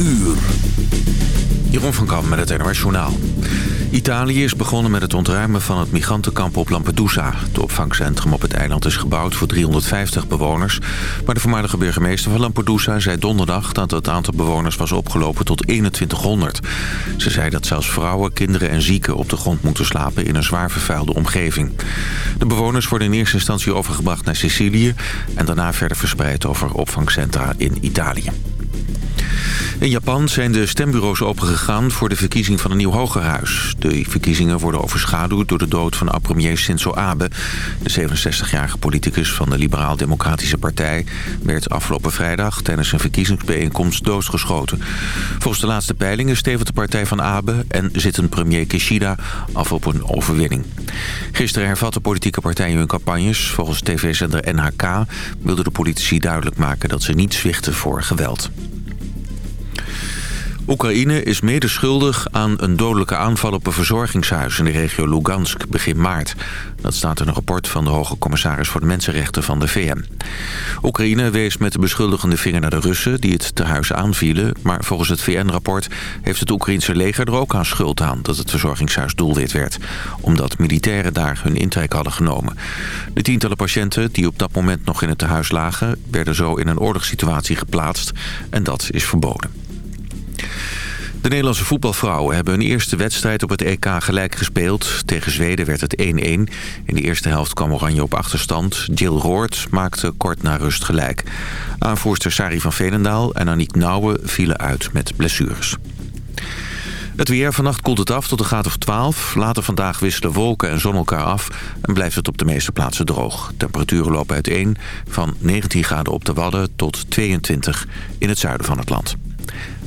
uur. Jeroen van Kamp met het NOS Journaal. Italië is begonnen met het ontruimen van het migrantenkamp op Lampedusa. Het opvangcentrum op het eiland is gebouwd voor 350 bewoners. Maar de voormalige burgemeester van Lampedusa zei donderdag... dat het aantal bewoners was opgelopen tot 2100. Ze zei dat zelfs vrouwen, kinderen en zieken op de grond moeten slapen... in een zwaar vervuilde omgeving. De bewoners worden in eerste instantie overgebracht naar Sicilië... en daarna verder verspreid over opvangcentra in Italië. In Japan zijn de stembureaus opengegaan voor de verkiezing van een nieuw hogerhuis. De verkiezingen worden overschaduwd door de dood van oud-premier Shinzo Abe. De 67-jarige politicus van de Liberaal-Democratische Partij... werd afgelopen vrijdag tijdens een verkiezingsbijeenkomst doodgeschoten. Volgens de laatste peilingen stevigt de partij van Abe... en zit een premier Kishida af op een overwinning. Gisteren hervatten politieke partijen hun campagnes. Volgens tv-zender NHK wilden de politici duidelijk maken... dat ze niet zwichten voor geweld. Oekraïne is mede schuldig aan een dodelijke aanval op een verzorgingshuis in de regio Lugansk begin maart. Dat staat in een rapport van de hoge commissaris voor de mensenrechten van de VN. Oekraïne wees met de beschuldigende vinger naar de Russen die het tehuis aanvielen. Maar volgens het VN-rapport heeft het Oekraïense leger er ook aan schuld aan dat het verzorgingshuis doelwit werd. Omdat militairen daar hun intrek hadden genomen. De tientallen patiënten die op dat moment nog in het tehuis lagen werden zo in een oorlogssituatie geplaatst en dat is verboden. De Nederlandse voetbalvrouwen hebben hun eerste wedstrijd op het EK gelijk gespeeld. Tegen Zweden werd het 1-1. In de eerste helft kwam Oranje op achterstand. Jill Roord maakte kort na rust gelijk. Aanvoerster Sari van Veenendaal en Aniek Nouwen vielen uit met blessures. Het weer. Vannacht koelt het af tot een graad of 12. Later vandaag wisselen wolken en zon elkaar af en blijft het op de meeste plaatsen droog. Temperaturen lopen uiteen van 19 graden op de Wadden tot 22 in het zuiden van het land.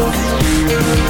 Hoofdletter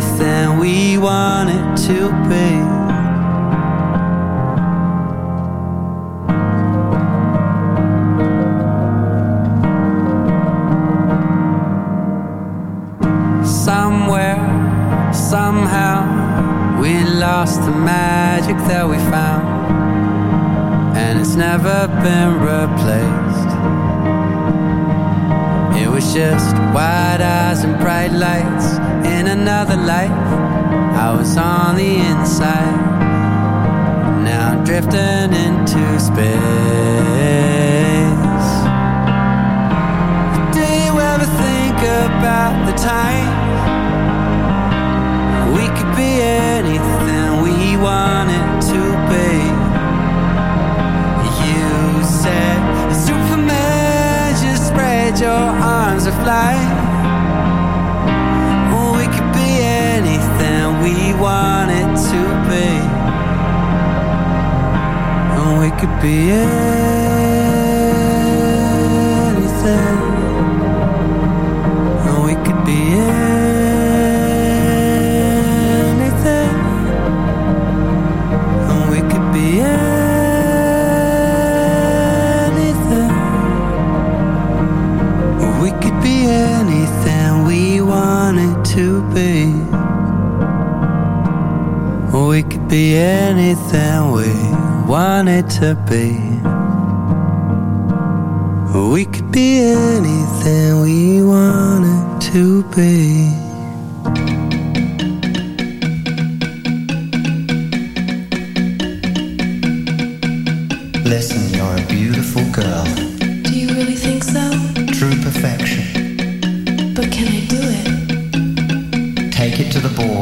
faith we want it to be the life I was on the inside. Now I'm drifting. could be anything. We could be anything. We could be anything. We could be anything we wanted to be. We could be anything wanted to be. We could be anything we wanted to be. Listen, you're a beautiful girl. Do you really think so? True perfection. But can I do it? Take it to the board.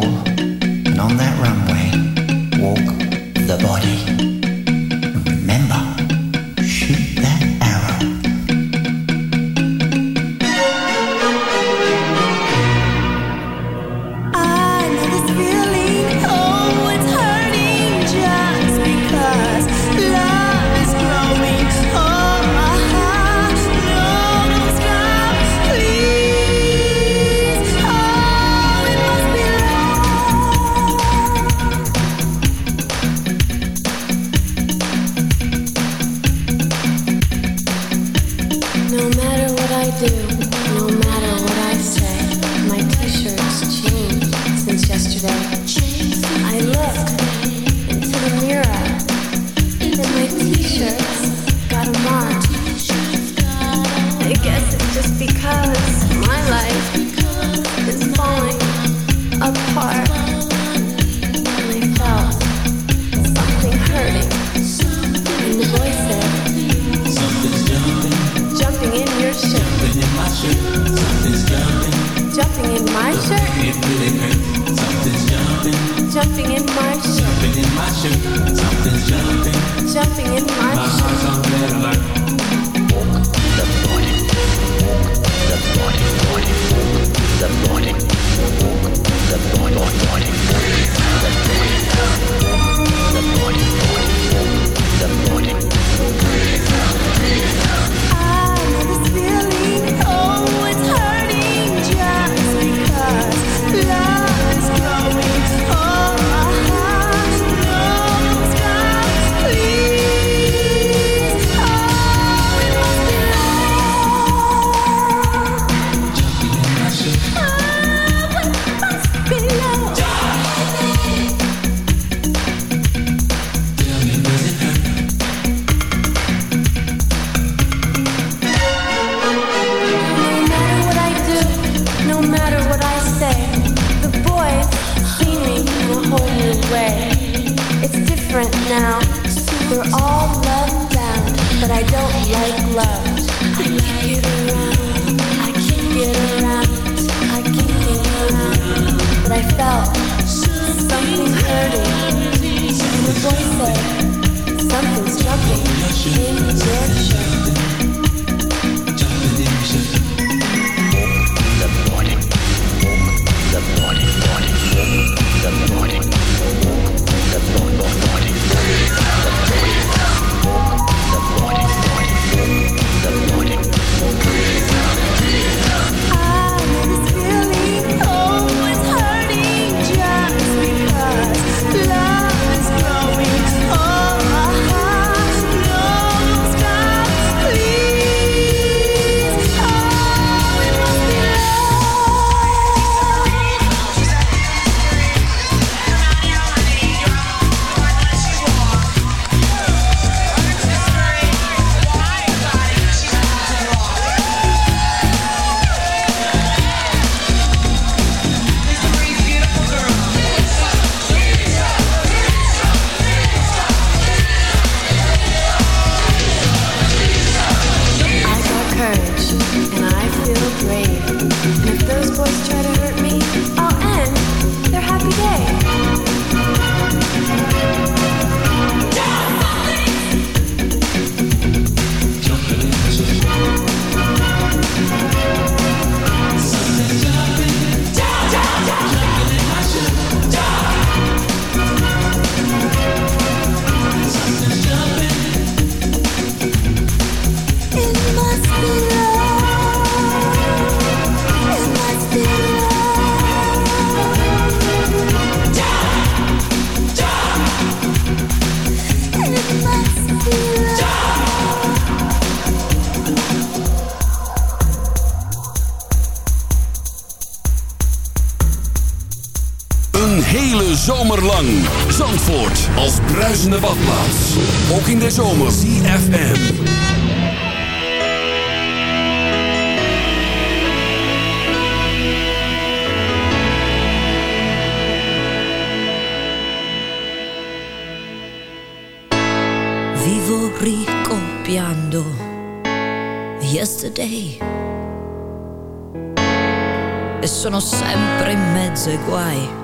Lang. Zandvoort als bruisende badplaats. Ook in de zomer. CFM. Vivo ricopiando yesterday e sono sempre in mezzo ai guai.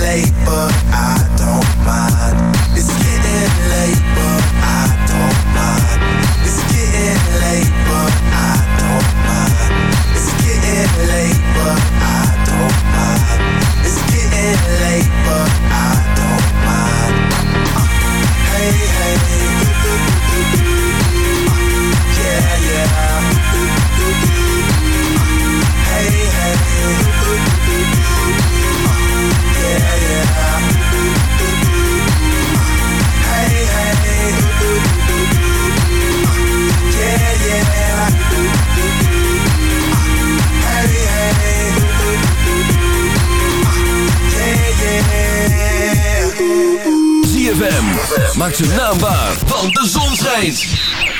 late, but I don't mind.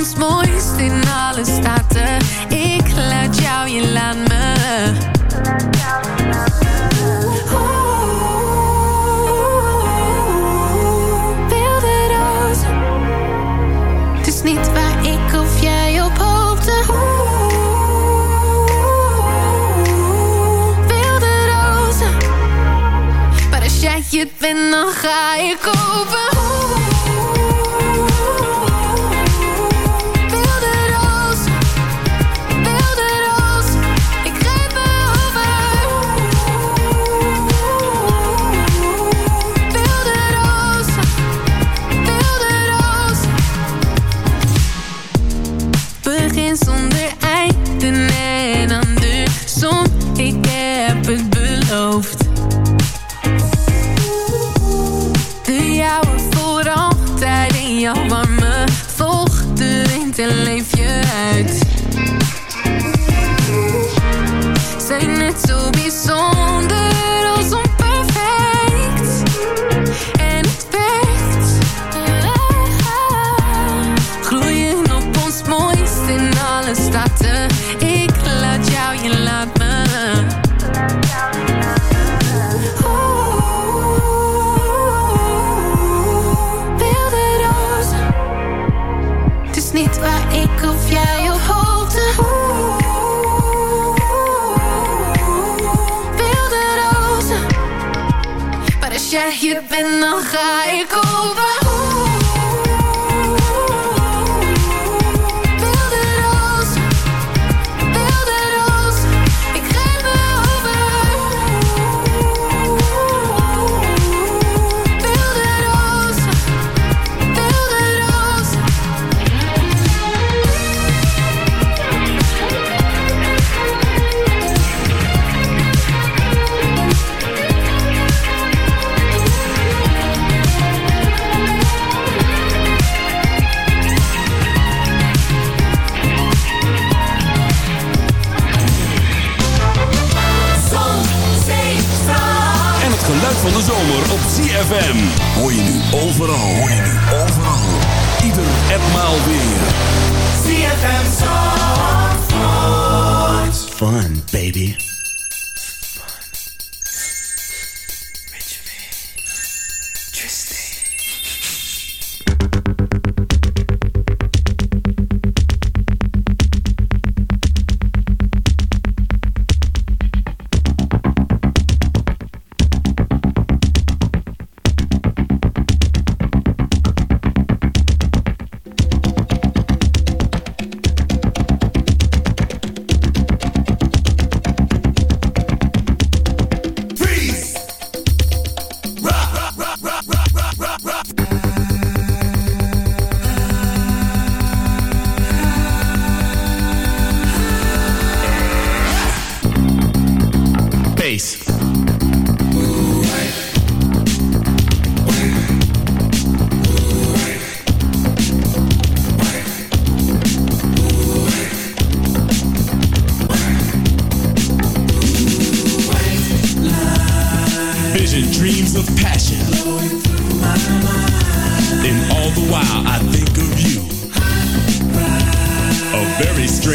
Ons in alle staten. Ik laat jou, je laat me. Het is niet waar ik of jij op hoopte. Wilde rozen. Maar als jij het bent, dan ga ik kopen. Ga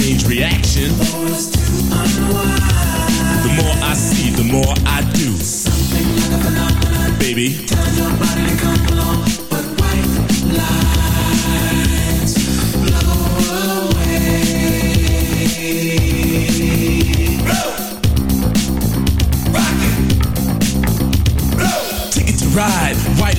strange reaction. The more I see, the more I do. Baby.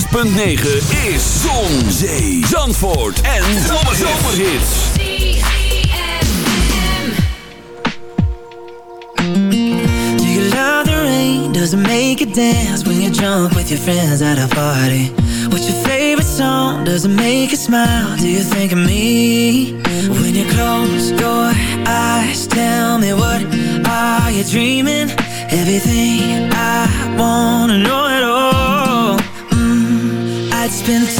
106.9 is Zon, Zee, Zandvoort en Zomerhits. Do you the rain? Does it make dance when you're drunk with your friends at a party? What's your favorite song? Does it make you smile? Do you think of me? When you close your eyes, tell me what are you dreaming? Everything I wanna know. been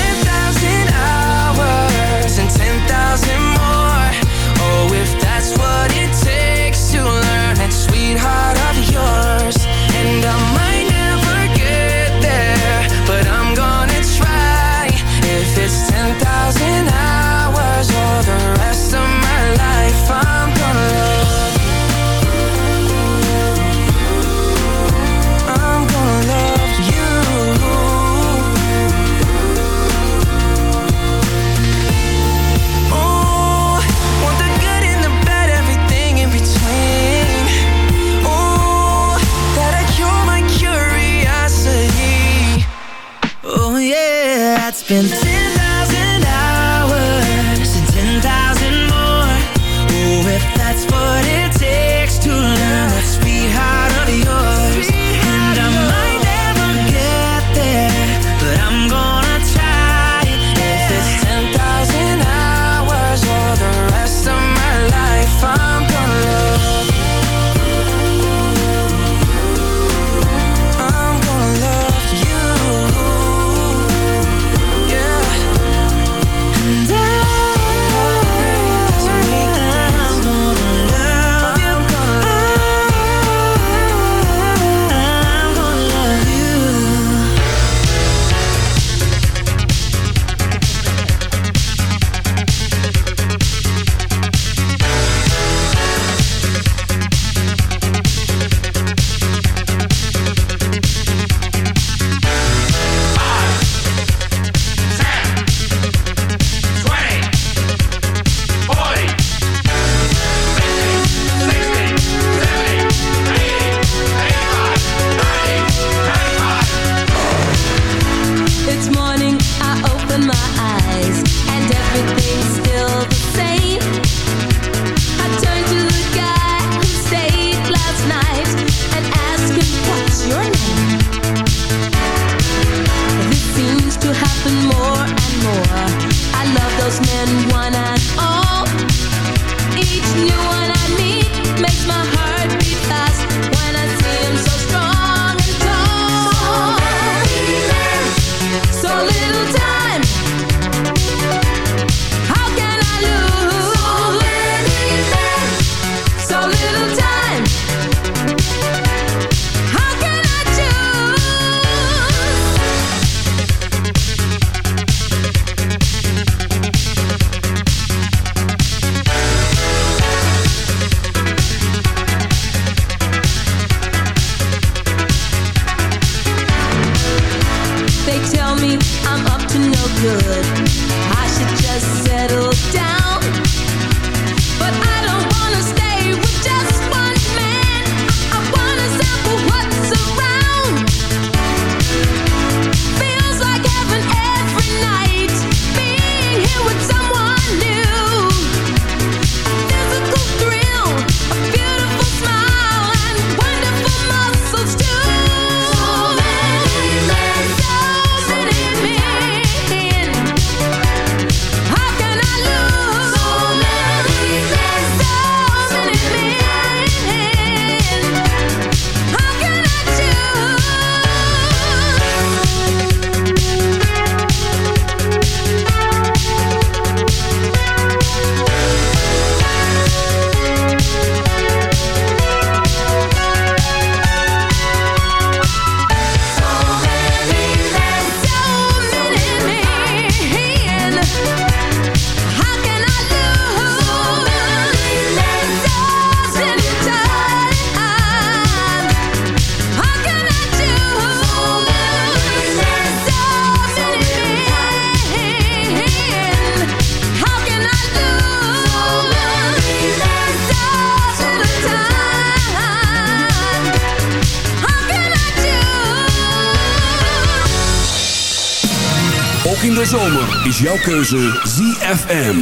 ZFM.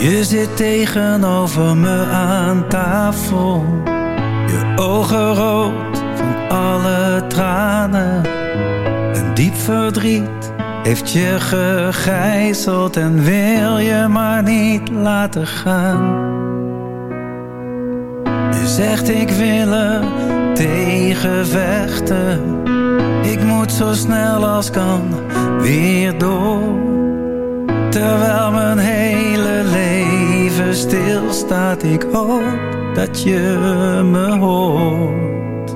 Je zit tegenover me aan tafel. Je ogen rood van alle tranen. Een diep verdriet heeft je gegijzeld en wil je maar niet laten gaan. Zegt ik wil er tegen vechten. Ik moet zo snel als kan weer door. Terwijl mijn hele leven stilstaat, ik hoop dat je me hoort.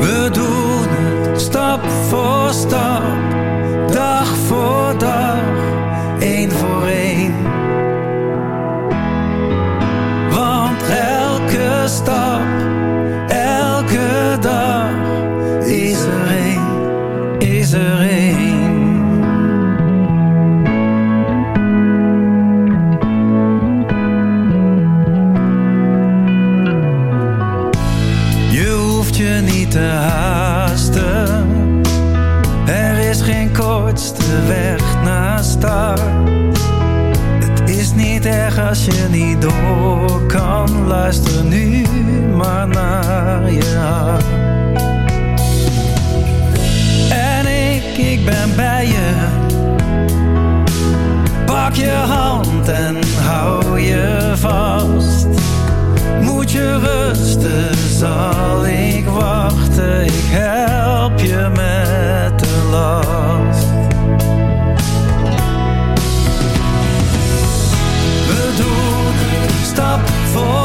We doen het stap voor stap, dag voor dag, stap, elke dag is er één, is er één. Je hoeft je niet te haasten. Er is geen kortste weg naar is niet erg als je niet door kan. Luister nu Pak je hand en hou je vast. Moet je rusten, zal ik wachten. Ik help je met de last. We doen stap voor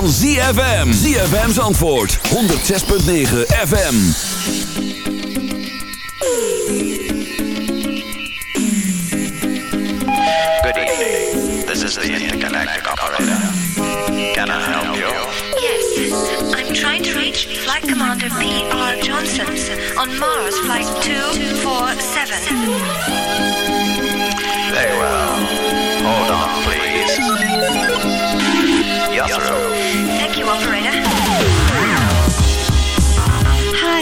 van ZFM. ZFM's antwoord. 106.9 FM. Good evening. This is the intergalactic operator. Can I help you? Yes, I'm trying to reach Flight Commander P.R. Johnson on Mars Flight 247. Very well. Hold on, please. You're through.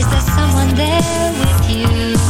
Is there someone there with you?